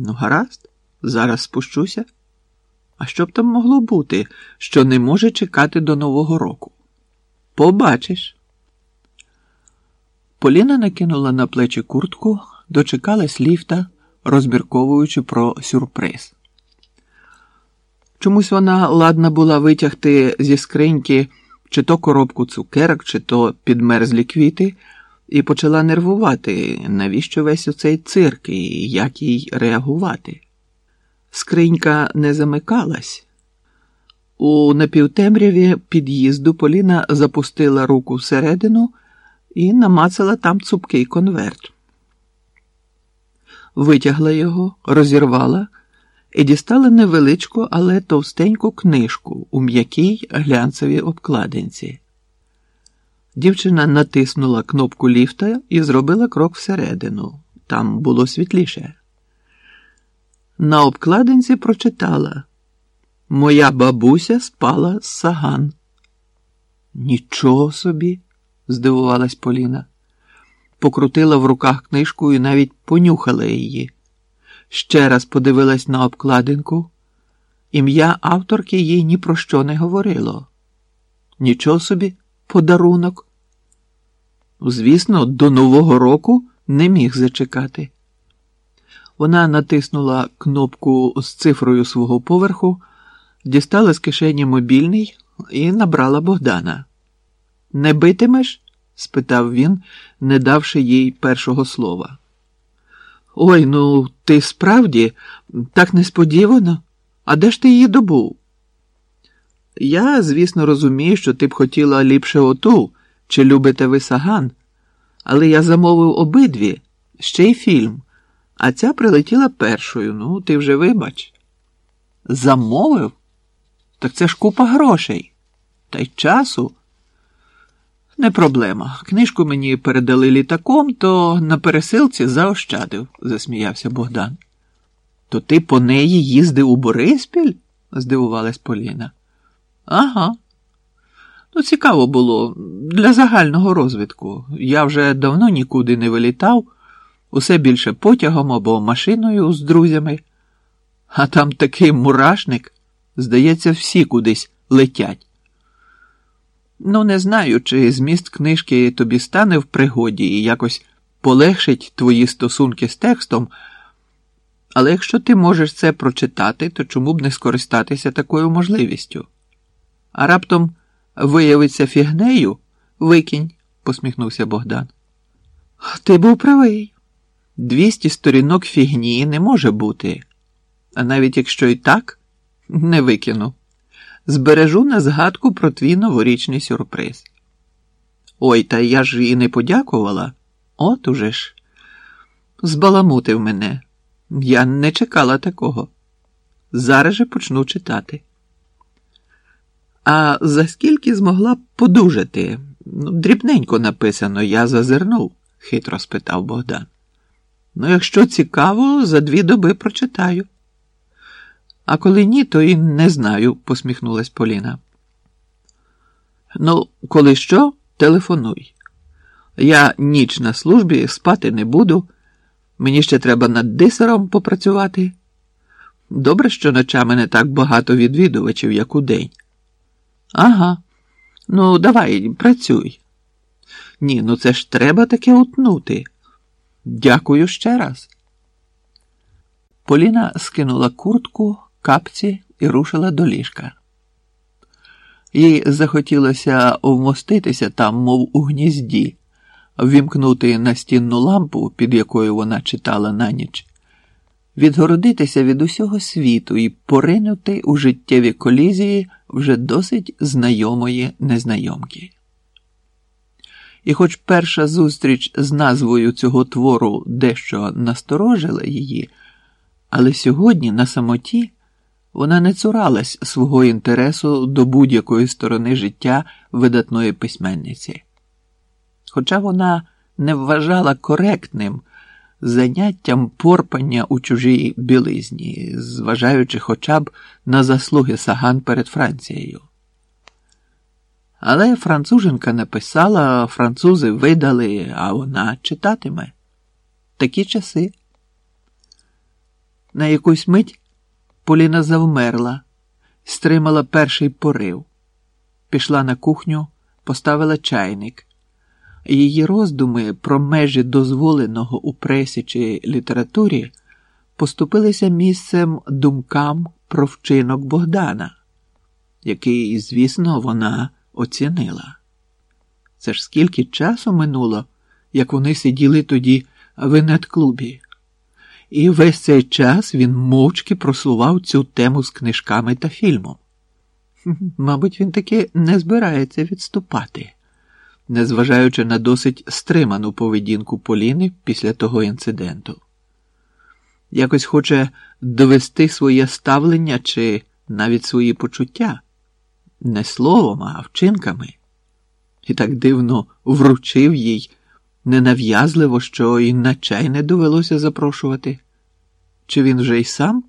Ну, гаразд, зараз спущуся. А що б там могло бути, що не може чекати до Нового року? Побачиш. Поліна накинула на плечі куртку, дочекалась ліфта, розмірковуючи про сюрприз. Чомусь вона ладна була витягти зі скриньки чи то коробку цукерок, чи то підмерзлі квіти, і почала нервувати, навіщо весь оцей цирк і як їй реагувати. Скринька не замикалась. У напівтемряві під'їзду Поліна запустила руку всередину і намацала там цупкий конверт. Витягла його, розірвала і дістала невеличку, але товстеньку книжку у м'якій глянцевій обкладинці. Дівчина натиснула кнопку ліфта і зробила крок всередину. Там було світліше. На обкладинці прочитала Моя бабуся спала з саган. Нічого собі, здивувалась Поліна. Покрутила в руках книжку і навіть понюхала її. Ще раз подивилась на обкладинку. Ім'я авторки їй ні про що не говорило. Нічого собі, подарунок. Звісно, до Нового року не міг зачекати. Вона натиснула кнопку з цифрою свого поверху, дістала з кишені мобільний і набрала Богдана. Не битимеш? спитав він, не давши їй першого слова. Ой, ну ти справді так несподівано. А де ж ти її добув? Я, звісно, розумію, що ти б хотіла ліпше оту, чи любите ви саган, але я замовив обидві, ще й фільм, а ця прилетіла першою. Ну, ти вже вибач. Замовив? Так це ж купа грошей. Та й часу. Не проблема. Книжку мені передали літаком, то на пересилці заощадив, засміявся Богдан. То ти по неї їздив у Бориспіль? здивувалась Поліна. Ага. Ну, цікаво було для загального розвитку. Я вже давно нікуди не вилітав, усе більше потягом або машиною з друзями. А там такий мурашник, здається, всі кудись летять. Ну, не знаю, чи зміст книжки тобі стане в пригоді і якось полегшить твої стосунки з текстом. Але якщо ти можеш це прочитати, то чому б не скористатися такою можливістю? А раптом виявиться фігнею, викинь, посміхнувся Богдан. Ти був правий. Двісті сторінок фігні не може бути. А навіть якщо і так, не викину. Збережу на згадку про твій новорічний сюрприз. Ой, та я ж і не подякувала. От уже ж. Збаламутив мене. Я не чекала такого. Зараз же почну читати. А за скільки змогла б подужати? Ну, дрібненько написано, я зазирнув, хитро спитав Богдан. Ну, якщо цікаво, за дві доби прочитаю. А коли ні, то і не знаю, посміхнулась Поліна. Ну, коли що, телефонуй. Я ніч на службі спати не буду. Мені ще треба над дисером попрацювати. Добре, що ночами не так багато відвідувачів, як у день. Ага. Ну, давай, працюй. Ні, ну це ж треба таке утнути. Дякую ще раз. Поліна скинула куртку, капці і рушила до ліжка. Їй захотілося вмоститися там, мов у гнізді, ввімкнути настінну лампу, під якою вона читала на ніч, відгородитися від усього світу і поринути у життєві колізії вже досить знайомої незнайомки. І хоч перша зустріч з назвою цього твору дещо насторожила її, але сьогодні на самоті вона не цуралась свого інтересу до будь-якої сторони життя видатної письменниці. Хоча вона не вважала коректним заняттям порпання у чужій білизні, зважаючи хоча б на заслуги Саган перед Францією. Але француженка написала, французи видали, а вона читатиме. Такі часи. На якусь мить Поліна завмерла, стримала перший порив, пішла на кухню, поставила чайник. Її роздуми про межі дозволеного у пресі чи літературі поступилися місцем думкам про вчинок Богдана, який, звісно, вона оцінила. Це ж скільки часу минуло, як вони сиділи тоді в інет-клубі. І весь цей час він мовчки просував цю тему з книжками та фільмом. Мабуть, він таки не збирається відступати, незважаючи на досить стриману поведінку Поліни після того інциденту. Якось хоче довести своє ставлення чи навіть свої почуття не словом, а вчинками, і так дивно вручив їй ненав'язливо, що і на чай не довелося запрошувати. Чи він вже й сам